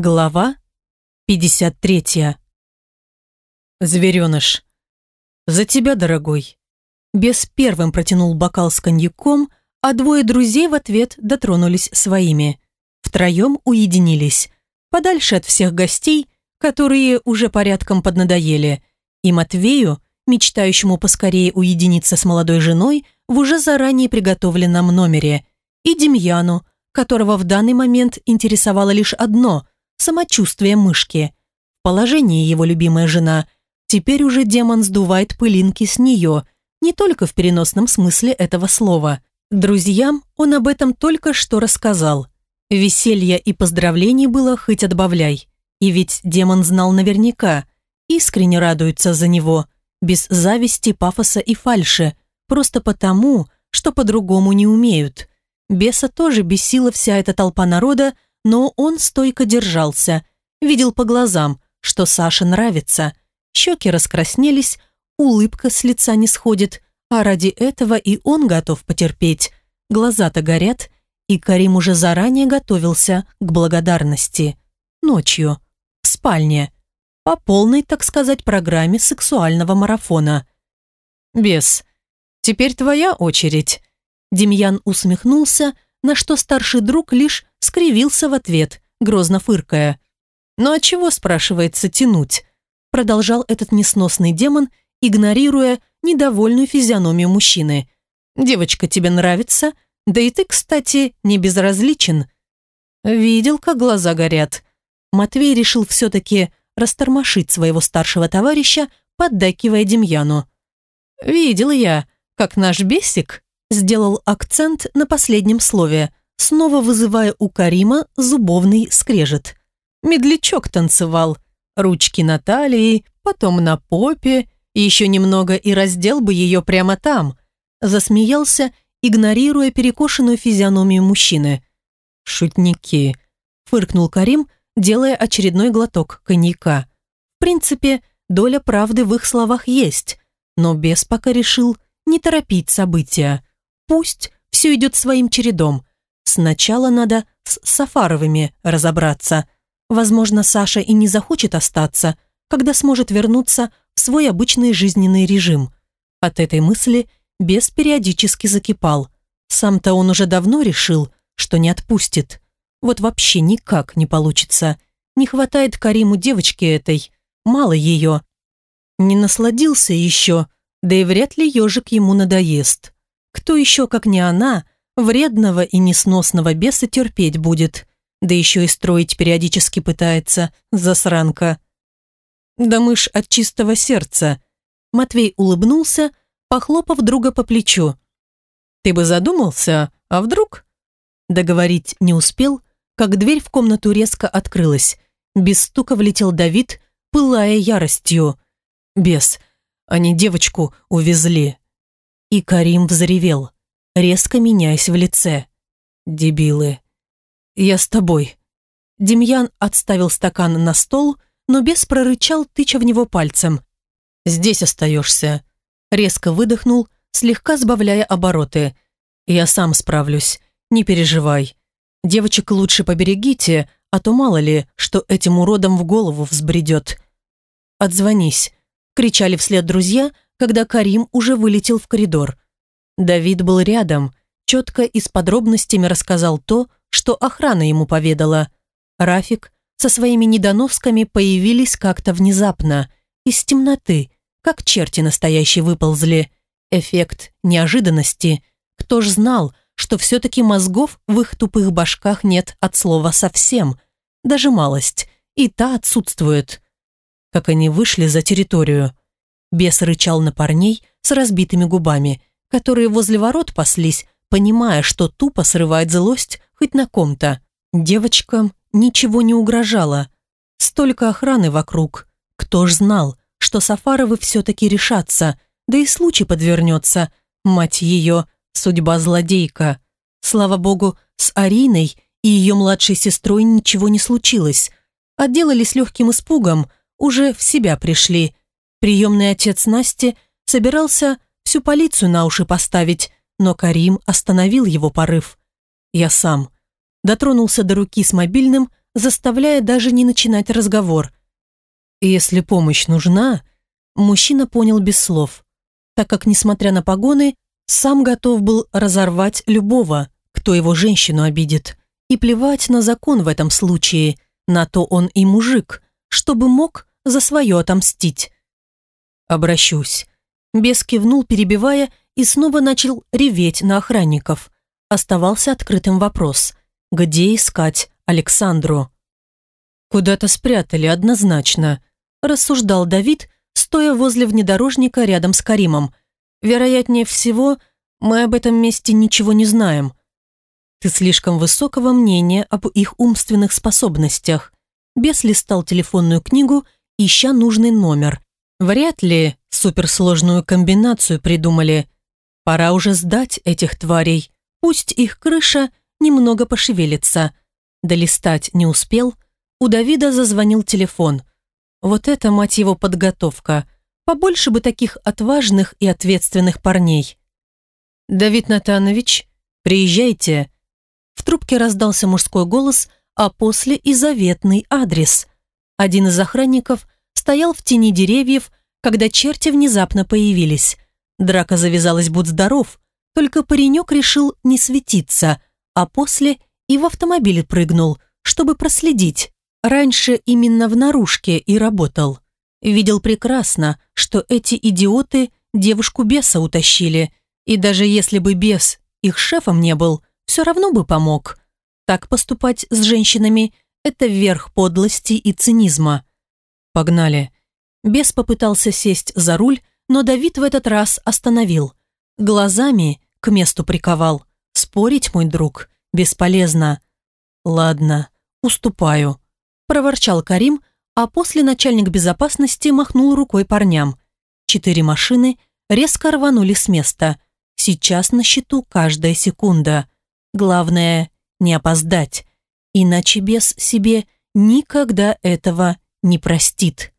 Глава 53. Звереныш. За тебя, дорогой. Бес первым протянул бокал с коньяком, а двое друзей в ответ дотронулись своими. Втроем уединились, подальше от всех гостей, которые уже порядком поднадоели, и Матвею, мечтающему поскорее уединиться с молодой женой в уже заранее приготовленном номере, и Демьяну, которого в данный момент интересовало лишь одно – самочувствие мышки. В положении его любимая жена. Теперь уже демон сдувает пылинки с нее, не только в переносном смысле этого слова. Друзьям он об этом только что рассказал. Веселья и поздравлений было хоть отбавляй. И ведь демон знал наверняка, искренне радуется за него, без зависти, пафоса и фальши, просто потому, что по-другому не умеют. Беса тоже бесила вся эта толпа народа, но он стойко держался, видел по глазам, что Саше нравится. Щеки раскраснелись, улыбка с лица не сходит, а ради этого и он готов потерпеть. Глаза-то горят, и Карим уже заранее готовился к благодарности. Ночью, в спальне, по полной, так сказать, программе сексуального марафона. «Бес, теперь твоя очередь». Демьян усмехнулся, на что старший друг лишь скривился в ответ, грозно фыркая. «Ну а чего, спрашивается, тянуть?» Продолжал этот несносный демон, игнорируя недовольную физиономию мужчины. «Девочка тебе нравится? Да и ты, кстати, не безразличен». Видел, как глаза горят. Матвей решил все-таки растормошить своего старшего товарища, поддакивая Демьяну. «Видел я, как наш бесик сделал акцент на последнем слове, снова вызывая у Карима зубовный скрежет. Медлячок танцевал, ручки на талии, потом на попе, еще немного и раздел бы ее прямо там. Засмеялся, игнорируя перекошенную физиономию мужчины. «Шутники», — фыркнул Карим, делая очередной глоток коньяка. В принципе, доля правды в их словах есть, но бес пока решил не торопить события. Пусть все идет своим чередом. Сначала надо с Сафаровыми разобраться. Возможно, Саша и не захочет остаться, когда сможет вернуться в свой обычный жизненный режим. От этой мысли бес периодически закипал. Сам-то он уже давно решил, что не отпустит. Вот вообще никак не получится. Не хватает Кариму девочки этой. Мало ее. Не насладился еще, да и вряд ли ежик ему надоест. Кто еще, как не она, вредного и несносного беса терпеть будет? Да еще и строить периодически пытается, засранка. Да мышь от чистого сердца. Матвей улыбнулся, похлопав друга по плечу. «Ты бы задумался, а вдруг?» Договорить не успел, как дверь в комнату резко открылась. Без стука влетел Давид, пылая яростью. «Бес, они девочку увезли». И Карим взревел, резко меняясь в лице. «Дебилы!» «Я с тобой!» Демьян отставил стакан на стол, но бес прорычал, тыча в него пальцем. «Здесь остаешься!» Резко выдохнул, слегка сбавляя обороты. «Я сам справлюсь, не переживай. Девочек лучше поберегите, а то мало ли, что этим уродом в голову взбредет». «Отзвонись!» — кричали вслед друзья, когда Карим уже вылетел в коридор. Давид был рядом, четко и с подробностями рассказал то, что охрана ему поведала. Рафик со своими недоносками появились как-то внезапно, из темноты, как черти настоящие выползли. Эффект неожиданности. Кто ж знал, что все-таки мозгов в их тупых башках нет от слова совсем. Даже малость. И та отсутствует. Как они вышли за территорию. Бес рычал на парней с разбитыми губами, которые возле ворот паслись, понимая, что тупо срывает злость хоть на ком-то. Девочкам ничего не угрожало. Столько охраны вокруг. Кто ж знал, что Сафаровы все-таки решатся, да и случай подвернется. Мать ее, судьба злодейка. Слава богу, с Ариной и ее младшей сестрой ничего не случилось. Отделались легким испугом, уже в себя пришли – Приемный отец Насти собирался всю полицию на уши поставить, но Карим остановил его порыв. Я сам. Дотронулся до руки с мобильным, заставляя даже не начинать разговор. «Если помощь нужна», мужчина понял без слов, так как, несмотря на погоны, сам готов был разорвать любого, кто его женщину обидит. И плевать на закон в этом случае, на то он и мужик, чтобы мог за свое отомстить. «Обращусь». Бес кивнул, перебивая, и снова начал реветь на охранников. Оставался открытым вопрос, где искать Александру? «Куда-то спрятали, однозначно», – рассуждал Давид, стоя возле внедорожника рядом с Каримом. «Вероятнее всего, мы об этом месте ничего не знаем. Ты слишком высокого мнения об их умственных способностях». Бес листал телефонную книгу, ища нужный номер. Вряд ли суперсложную комбинацию придумали. Пора уже сдать этих тварей. Пусть их крыша немного пошевелится. Долистать не успел. У Давида зазвонил телефон. Вот это, мать его, подготовка. Побольше бы таких отважных и ответственных парней. «Давид Натанович, приезжайте». В трубке раздался мужской голос, а после и заветный адрес. Один из охранников стоял в тени деревьев, когда черти внезапно появились. Драка завязалась будь здоров, только паренек решил не светиться, а после и в автомобиль прыгнул, чтобы проследить. Раньше именно в наружке и работал. Видел прекрасно, что эти идиоты девушку беса утащили, и даже если бы бес их шефом не был, все равно бы помог. Так поступать с женщинами – это верх подлости и цинизма. Погнали. Бес попытался сесть за руль, но Давид в этот раз остановил. Глазами к месту приковал. Спорить, мой друг, бесполезно. Ладно, уступаю. Проворчал Карим, а после начальник безопасности махнул рукой парням. Четыре машины резко рванули с места. Сейчас на счету каждая секунда. Главное, не опоздать. Иначе бес себе никогда этого не простит.